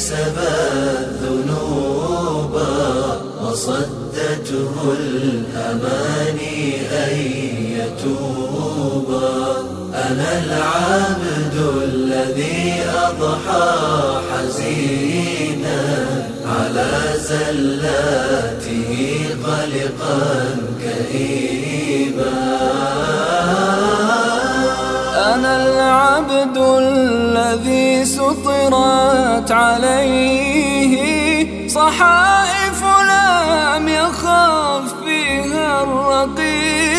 كسب الذنوب وصدته الأماني أن يتوب. أنا العبد الذي أضحى حزينا على زلاته قلقا كئيبا. سطرت عليه. صحائف لم يخف فيها الرقيبة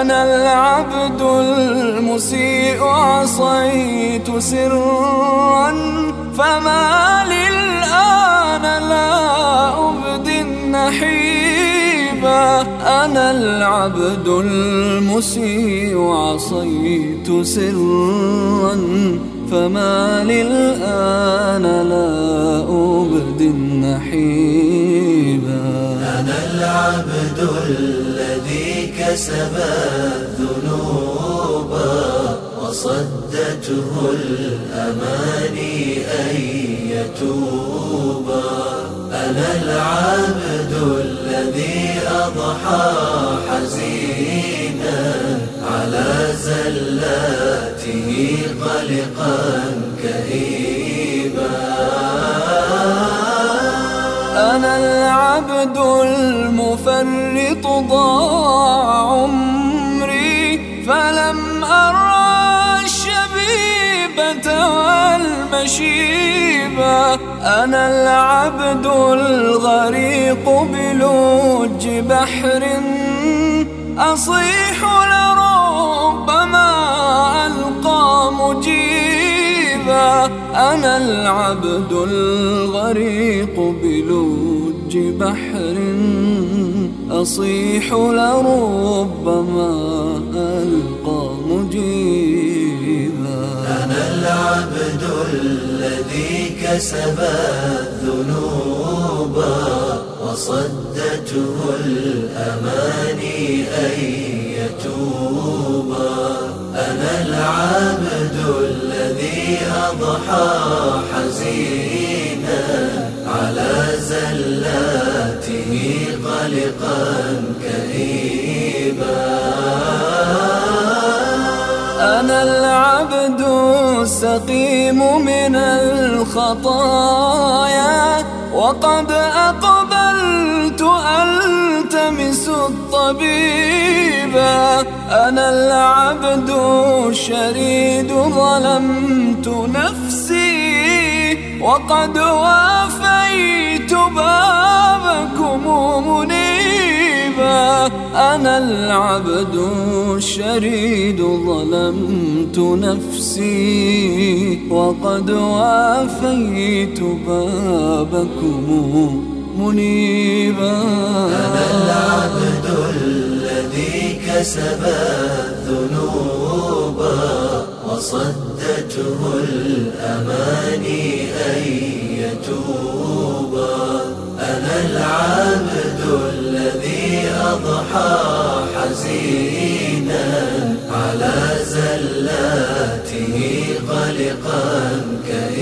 أنا العبد المسيء عصيت سرا. فما للآن لا أبدي النحيبة أنا العبد المسيء عصيت سرا. فما للآن لا أبدي النحيبا أنا العبد الذي كسب الذنوب وصدته الأماني أن يتوب. أنا العبد الذي أضحى قلقا كئيبا أنا العبد المفرط ضاع عمري فلم أرى الشبيبة والمشيبة. أنا العبد الغريق بلوج بحر أصيح لربما أنا العبد الغريق بلوج بحر أصيح لربما ألقى مجيبا. أنا العبد الذي كسب الذنوب. وصدته الأماني أن يتوب. أنا العبد الذي أضحى حزينا على زلاته قلقا كئيبا. أنا العبد السقيم من الخطايا وقد أقبلت ألتمس الطبيبا أنا العبد الشريد ظلمت نفسي. وقد وافيت بابكم منيبا أنا العبد الشريد ظلمت نفسي وقد وافيت بابكم منيبا. أنا العبد الذي كسب الذنوب وصدته الأماني أن يتوب. حزينا على زلاته قلقا كئيبا